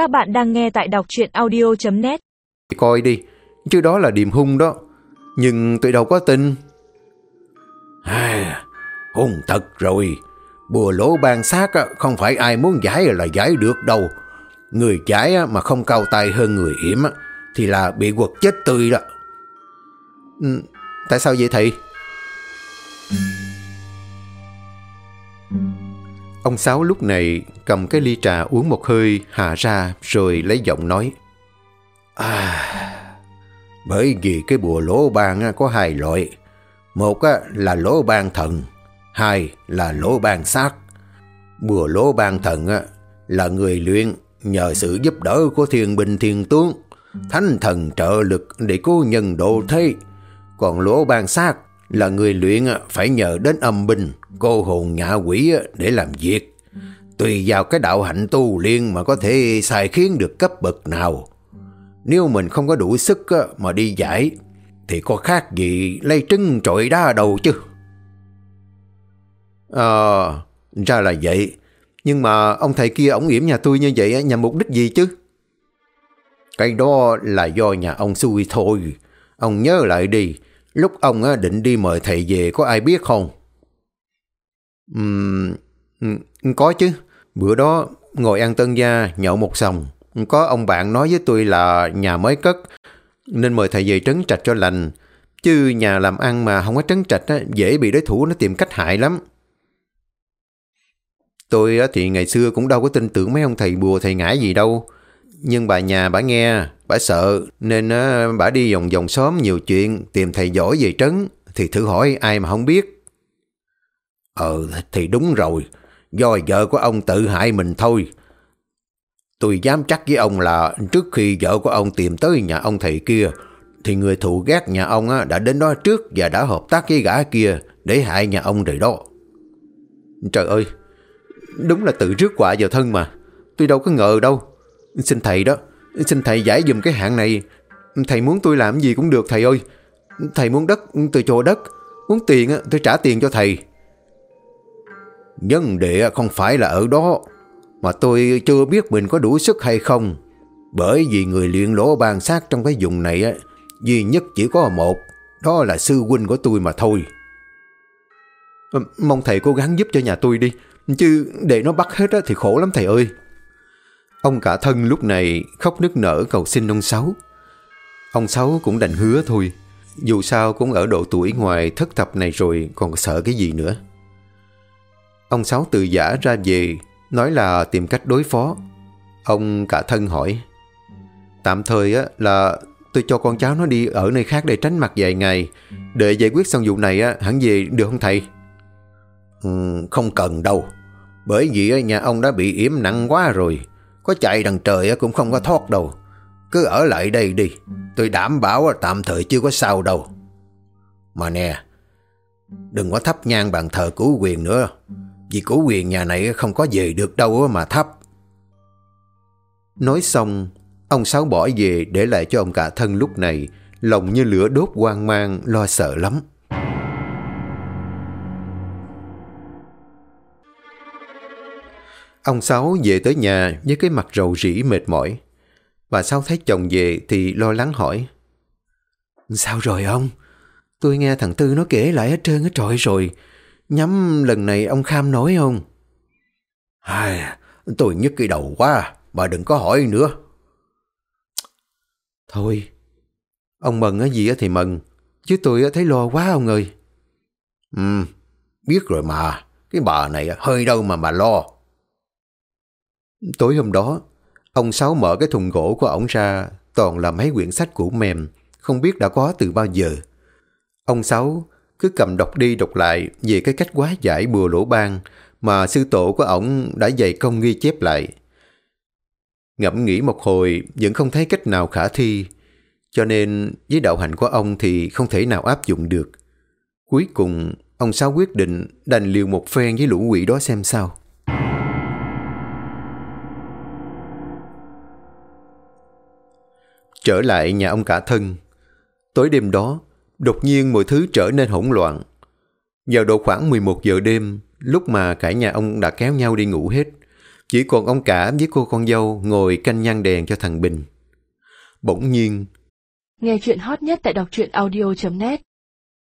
Các bạn đang nghe tại đọc truyện audio.net Coi đi, chứ đó là điềm hung đó. Nhưng tôi đâu có tin. À, hung thật rồi. Bùa lỗ ban xác á, không phải ai muốn giải là giải được đâu. Người giải á, mà không cao tay hơn người yểm á, thì là bị quật chết tươi đó. Ừ, tại sao vậy thầy? Ông Sáu lúc này cầm cái ly trà uống một hơi hạ ra rồi lấy giọng nói. À, bởi vì cái bùa lỗ ban có hai loại. Một là lỗ ban thần, hai là lỗ ban xác. Bùa lỗ ban thần là người luyện nhờ sự giúp đỡ của thiên binh thiên tướng, thánh thần trợ lực để cố nhân độ thế. Còn lỗ ban xác là người luyện phải nhờ đến âm binh, cô hồn nhạ quỷ để làm việc. Tùy vào cái đạo hạnh tu liên mà có thể xài khiến được cấp bậc nào. Nếu mình không có đủ sức mà đi giải thì có khác gì lấy trứng trội đá đầu chứ. Ờ, ra là vậy. Nhưng mà ông thầy kia ổng yểm nhà tôi như vậy nhằm mục đích gì chứ? Cái đó là do nhà ông xui thôi. Ông nhớ lại đi, lúc ông định đi mời thầy về có ai biết không? Ừm, có chứ. Bữa đó ngồi ăn tân gia nhậu một sòng. Có ông bạn nói với tôi là nhà mới cất nên mời thầy về trấn trạch cho lành. Chứ nhà làm ăn mà không có trấn trạch á, dễ bị đối thủ nó tìm cách hại lắm. Tôi á, thì ngày xưa cũng đâu có tin tưởng mấy ông thầy bùa thầy ngải gì đâu. Nhưng bà nhà bà nghe, bà sợ nên á, bà đi vòng vòng xóm nhiều chuyện tìm thầy giỏi về trấn thì thử hỏi ai mà không biết. Ờ thì đúng rồi, do vợ của ông tự hại mình thôi. Tôi dám chắc với ông là trước khi vợ của ông tìm tới nhà ông thầy kia, thì người thù ghét nhà ông đã đến đó trước và đã hợp tác với gã kia để hại nhà ông rồi đó. Trời ơi, đúng là tự rước quả vào thân mà. Tôi đâu có ngờ đâu. Xin thầy đó, xin thầy giải dùm cái hạn này. Thầy muốn tôi làm gì cũng được thầy ơi. Thầy muốn đất, tôi cho đất. Muốn tiền, tôi trả tiền cho thầy. Vấn đề không phải là ở đó, mà tôi chưa biết mình có đủ sức hay không. Bởi vì người luyện lỗ ban sát trong cái vùng này á, duy nhất chỉ có một, đó là sư huynh của tôi mà thôi. Ừ, mong thầy cố gắng giúp cho nhà tôi đi, chứ để nó bắt hết á thì khổ lắm thầy ơi. Ông cả thân lúc này khóc nức nở cầu xin ông Sáu. Ông Sáu cũng đành hứa thôi, dù sao cũng ở độ tuổi ngoài thất thập này rồi còn sợ cái gì nữa. Ông Sáu từ giả ra về, nói là tìm cách đối phó. Ông cả thân hỏi, tạm thời á là tôi cho con cháu nó đi ở nơi khác để tránh mặt vài ngày, để giải quyết xong vụ này á hẳn về được không thầy? Ừ, không cần đâu, bởi vì nhà ông đã bị yểm nặng quá rồi, có chạy đằng trời cũng không có thoát đâu. Cứ ở lại đây đi, tôi đảm bảo tạm thời chưa có sao đâu. Mà nè, đừng có thắp nhang bàn thờ cứu quyền nữa, vì cổ quyền nhà này không có về được đâu mà thấp Nói xong, ông Sáu bỏ về để lại cho ông cả thân lúc này, lòng như lửa đốt hoang mang, lo sợ lắm. Ông Sáu về tới nhà với cái mặt rầu rĩ mệt mỏi. Bà Sáu thấy chồng về thì lo lắng hỏi. Sao rồi ông? Tôi nghe thằng Tư nó kể lại hết trơn hết trọi rồi. Nhắm lần này ông kham nói không? Ai, tôi nhức cái đầu quá, bà đừng có hỏi nữa. Thôi, ông mừng cái gì thì mừng, chứ tôi thấy lo quá ông ơi. Ừ, biết rồi mà, cái bà này hơi đâu mà bà lo. Tối hôm đó, ông Sáu mở cái thùng gỗ của ổng ra, toàn là mấy quyển sách cũ mềm, không biết đã có từ bao giờ. Ông Sáu cứ cầm đọc đi đọc lại về cái cách quá giải bùa lỗ ban mà sư tổ của ổng đã dày công ghi chép lại. Ngẫm nghĩ một hồi vẫn không thấy cách nào khả thi, cho nên với đạo hạnh của ông thì không thể nào áp dụng được. Cuối cùng, ông Sáu quyết định đành liều một phen với lũ quỷ đó xem sao. Trở lại nhà ông cả thân. Tối đêm đó, đột nhiên mọi thứ trở nên hỗn loạn. Vào độ khoảng 11 giờ đêm, lúc mà cả nhà ông đã kéo nhau đi ngủ hết, Chỉ còn ông cả với cô con dâu ngồi canh nhang đèn cho thằng Bình. Bỗng nhiên, Nghe chuyện hot nhất tại đọc truyện audio.net